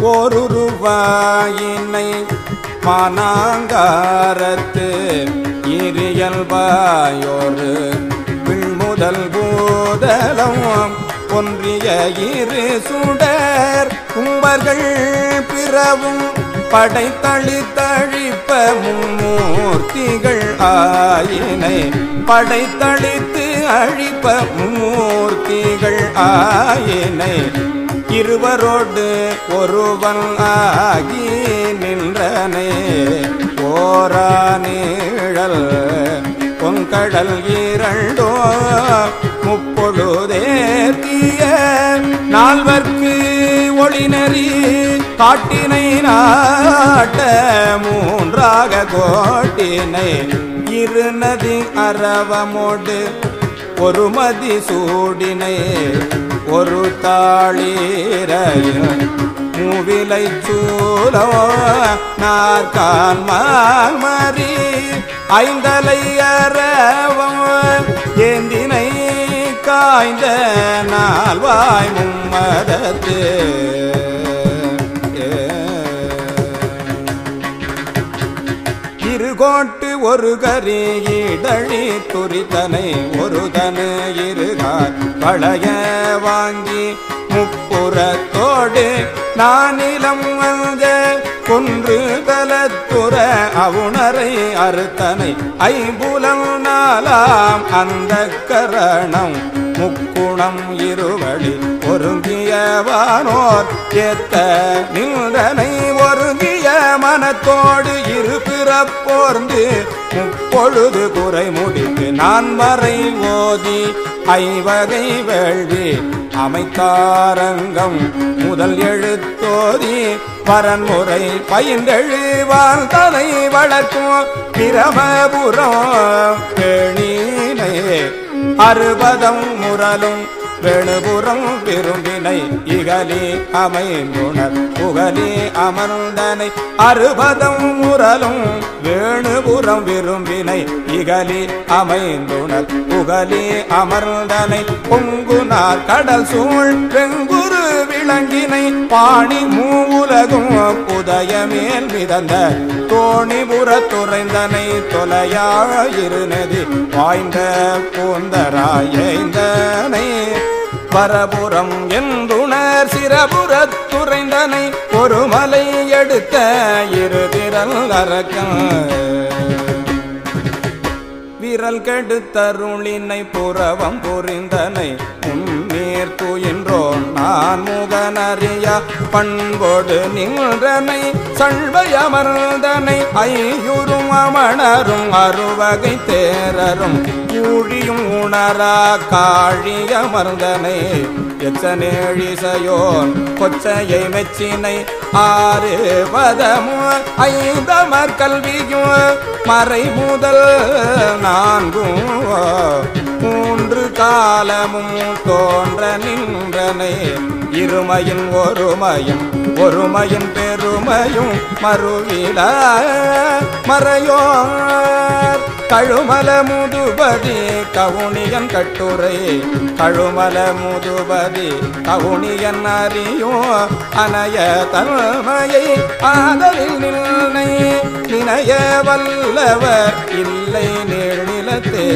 ஓருருவாயினை மானாங்காரத்து இரியல்பாயோரு விண்முதல் பூதலம் ஒன்றிய இரு சுடர். கும்பர்கள் பிறவும் படைத்தளி தழிப்ப மும்மூர்த்திகள் ஆயினை படைத்தளித்து அழிப்ப மும்மூர்த்திகள் ஆயினை இருவரோடு ஒருவன் ஆகி நின்றனே. போரா நீழல் பொங்கடல் இரண்டோ முப்பொழுதேத்திய நால்வர்க்கு ஒளிநறி காட்டினை நாட்ட மூன்றாக கோட்டினை. இருநதி அரவமோடு ஒருமதி சூடினை. ஒரு தாளீரையில் மூவிலை சூலோ நாற்கால் மாமரி ஐந்தலை அரவம் ஏந்தினை காய்ந்த நால்வாய் மும்மதத்தே. கோட்டு ஒரு கரி இடழி துரிதனை ஒரு தனு இருகார். பழைய வாங்கி முப்புறத்தோடு நானிலம் வந்த குன்று தலத்துற அவுணரை அறுத்தனை. ஐம்புலம் நாளாம் அந்த கரணம் முக்குணம் இருவழி. ஒருங்கியவானோர் ஏத்த நின்றனை ஒருங்கிய ஞானத்தோடு இரு பிறப்போர்ந்து முப்பொழுது குறை முடித்து நான் வரை ஓதி ஐவகை வேள்வி அமைத்தாரங்கம் முதல் எழுத்தோதி பரன்முறை பயின்றெழுவான் தலை வளர்க்கும் பிரமபுரம் பேணினை. அறுபதம் முரலும் வேணுபுறம் விரும்பினை இகலே அமைந்துணர். புகலே அமர்ந்தனை அறுபதம் முரலும் வேணுபுறம் விரும்பினை இகலே அமைந்துணர். புகலே அமர்ந்தனை பொங்குனார் கடல் சூழ் வெங்குரு விளங்கினை பாணி மூவுலகும் உதயமேல் மிதந்த தோணிபுற துறைந்தனை தொலையாயிருநதி வாய்ந்த பூந்தராயந்தனை. பரபுரம் என்றுணர் சிரபுறத் துறைந்தனை ஒரு மலை எடுத்த இரு திரல் அரக்கம் விரல் கெடுத்தருளினை புறவம் புரிந்தனை உன்னீர் துயின்றோன் நான் முகனறிய பண்போடு நின்றனை சழ்வையமர்ந்தனை ஐயுறும் அமணரும் அறுவகை தேரரும் கூழியும் உணரா காழியமர்ந்தனை எச்சனேழிசையோன் கொச்சையை மெச்சினை ஆறு பதமும் ஐந்தமர் கல்வியும் மறை முதல் நான்கும் மூன்று காலமும் தோன்ற நின்றனே. இருமையின் ஒருமையும் ஒருமையின் பெருமையும் மறுவில மறையோர். கழுமல முதுபதி கவுனியன் கட்டுரை. கழுமல முதுபதி கவுனியன் அறியோ அனைய தன்மையை ஆதலில் நின்னை. நினைய வல்லவர் இல்லை நீழ்நிலத்தே